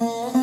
Mm-hmm.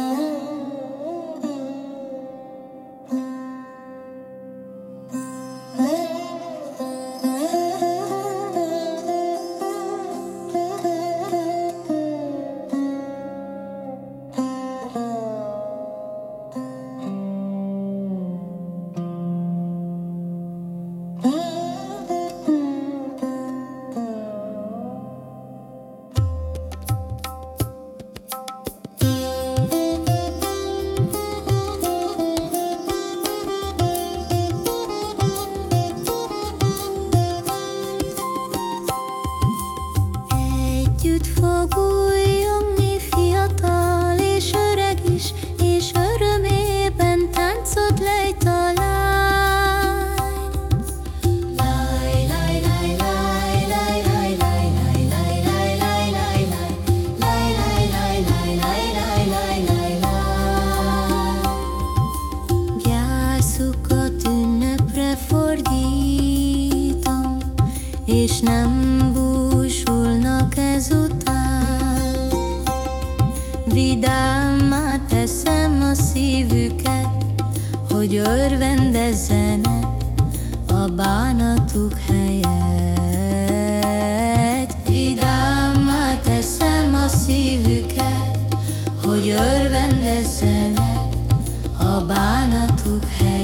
És nem búsulnak ezután. Vidámá teszem a szívüket, hogy örvendezzenek a bánatuk helyett. Vidámá teszem a szívüket, hogy örvendezzenek a bánatuk helyett.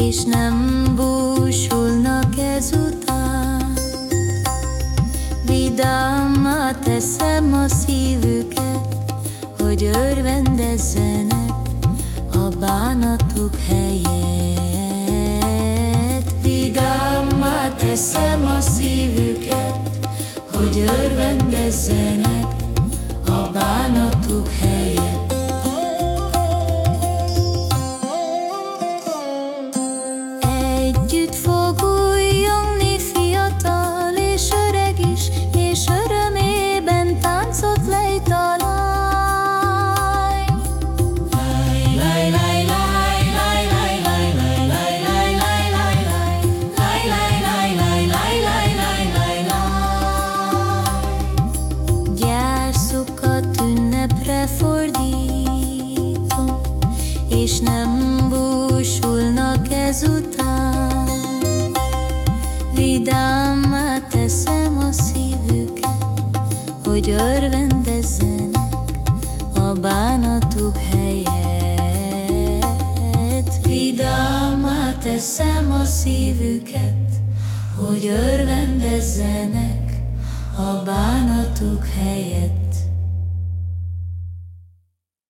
És nem búsulnak ezután. Vidámá teszem a szívüket, hogy örvendezzenek a bánatuk helyett. Vidámá teszem a szívüket, hogy örvendezzenek a bánatuk helyett. És nem búsulnak ezután. Vidámá teszem a szívüket, hogy örvendezzenek a bánatuk helyett. Vidámá teszem a szívüket, hogy örvendezzenek a bánatuk helyett.